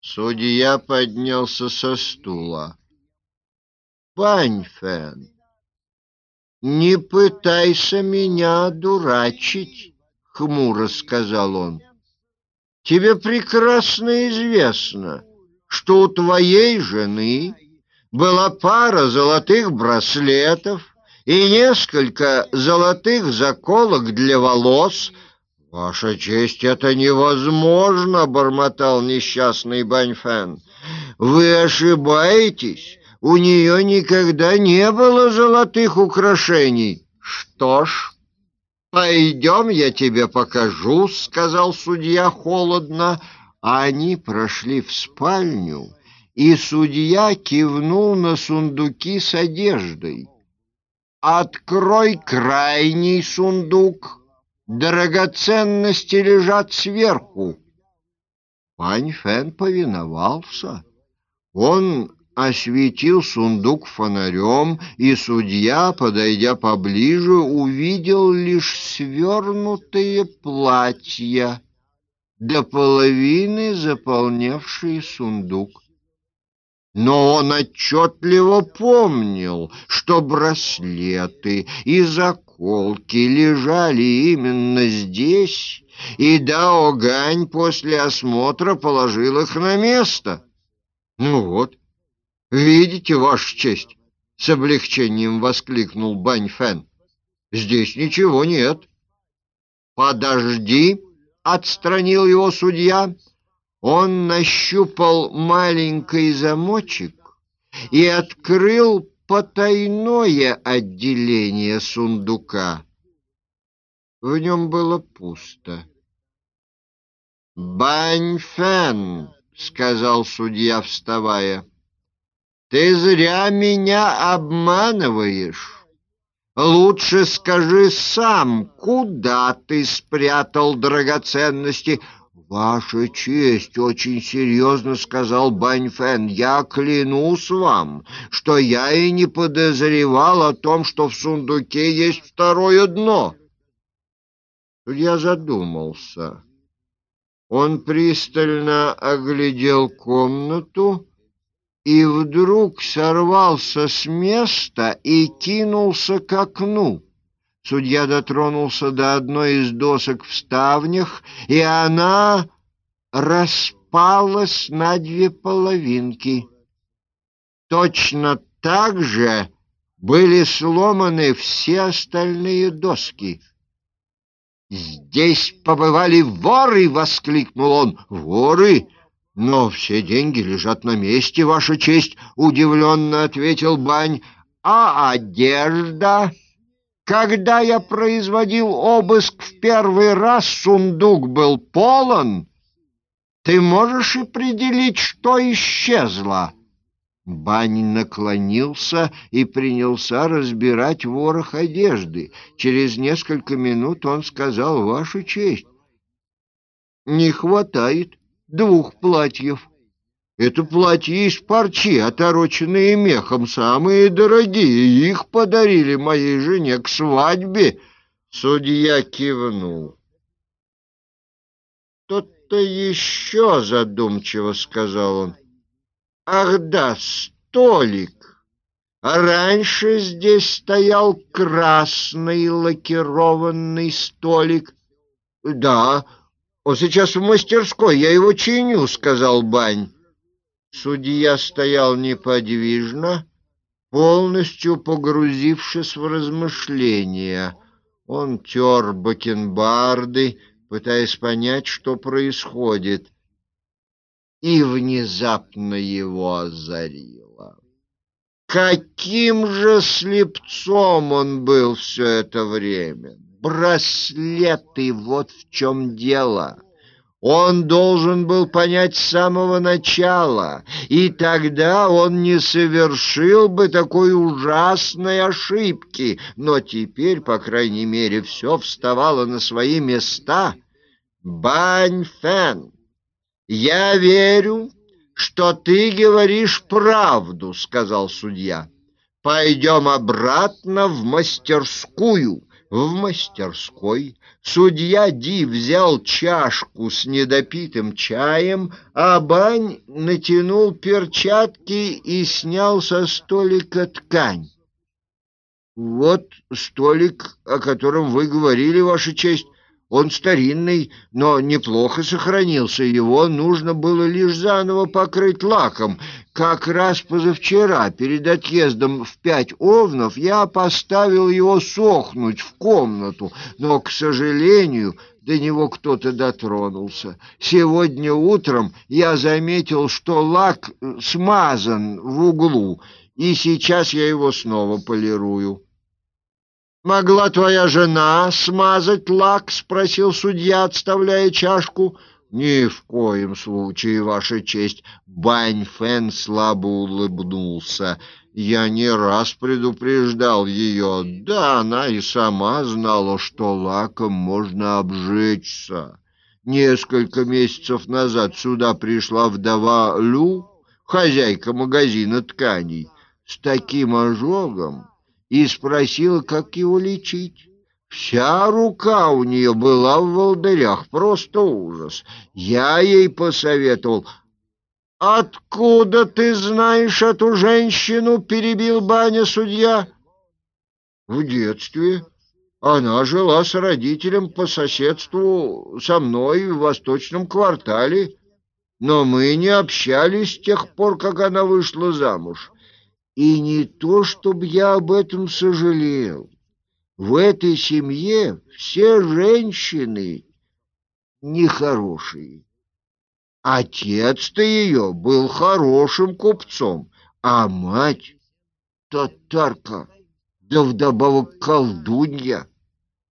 Судья поднялся со стула. Баньфен, не пытайся меня дурачить, хмуро сказал он. Тебе прекрасно известно, что у твоей жены была пара золотых браслетов и несколько золотых заколок для волос. Ваша честь, это невозможно, бормотал несчастный Баньфен. Вы ошибаетесь. У нее никогда не было золотых украшений. Что ж, пойдем, я тебе покажу, сказал судья холодно. Они прошли в спальню, и судья кивнул на сундуки с одеждой. Открой крайний сундук. Драгоценности лежат сверху. Пань Фэн повиновался. Он осветил сундук фонарем, и судья, подойдя поближе, увидел лишь свернутые платья, до половины заполнявшие сундук. Но он отчетливо помнил, что браслеты и заколки лежали именно здесь, и Дао Гань после осмотра положил их на место. Ну вот, видите, Ваша честь, с облегчением воскликнул Бань Фэн. Здесь ничего нет. Подожди, отстранил его судья. Он нащупал маленький замочек и открыл потайное отделение сундука. В нем было пусто. «Баньфен», — сказал судья, вставая, — «ты зря меня обманываешь. Лучше скажи сам, куда ты спрятал драгоценности?» «Ваша честь, очень серьезно сказал Баньфен, я клянусь вам, что я и не подозревал о том, что в сундуке есть второе дно». Я задумался. Он пристально оглядел комнату и вдруг сорвался с места и кинулся к окну. Судья дотронулся до одной из досок в ставнях, и она распалась на две половинки. Точно так же были сломаны все остальные доски. «Здесь побывали воры!» — воскликнул он. «Воры? Но все деньги лежат на месте, Ваша честь!» — удивленно ответил Бань. «А одежда?» Когда я производил обыск в первый раз, сундук был полон. Ты можешь определить, что исчезло?» Бань наклонился и принялся разбирать ворох одежды. Через несколько минут он сказал, «Ваша честь, не хватает двух платьев». Это платья из парчи, отороченные мехом, самые дорогие. Их подарили моей жене к свадьбе. Судья кивнул. Тот-то еще задумчиво сказал он. Ах да, столик. А раньше здесь стоял красный лакированный столик. Да, он сейчас в мастерской, я его чиню, сказал Бань. Судья стоял неподвижно, полностью погрузившись в размышления. Он тер бакенбарды, пытаясь понять, что происходит, и внезапно его озарило. Каким же слепцом он был все это время! Браслеты, вот в чем дело! Он должен был понять с самого начала, и тогда он не совершил бы такой ужасной ошибки. Но теперь, по крайней мере, все вставало на свои места. Бань Фэн, я верю, что ты говоришь правду, сказал судья. Пойдем обратно в мастерскую. В мастерской судья Ди взял чашку с недопитым чаем, а Бань натянул перчатки и снял со столика ткань. Вот столик, о котором вы говорили, Ваша честь. Он старинный, но неплохо сохранился. Его нужно было лишь заново покрыть лаком. Как раз позавчера, перед отъездом в пять овнов, я поставил его сохнуть в комнату, но, к сожалению, до него кто-то дотронулся. Сегодня утром я заметил, что лак смазан в углу, и сейчас я его снова полирую. «Могла твоя жена смазать лак?» — спросил судья, отставляя чашку. «Ни в коем случае, Ваша честь!» Бань Фэн слабо улыбнулся. «Я не раз предупреждал ее. Да, она и сама знала, что лаком можно обжечься. Несколько месяцев назад сюда пришла вдова Лю, хозяйка магазина тканей, с таким ожогом, и спросила, как его лечить. Вся рука у нее была в волдырях, просто ужас. Я ей посоветовал. «Откуда ты знаешь эту женщину?» — перебил Баня судья. «В детстве. Она жила с родителем по соседству со мной в восточном квартале, но мы не общались с тех пор, как она вышла замуж». И не то, чтобы я об этом сожалел. В этой семье все женщины нехорошие. Отец-то ее был хорошим купцом, а мать — татарка, да вдобавок колдунья.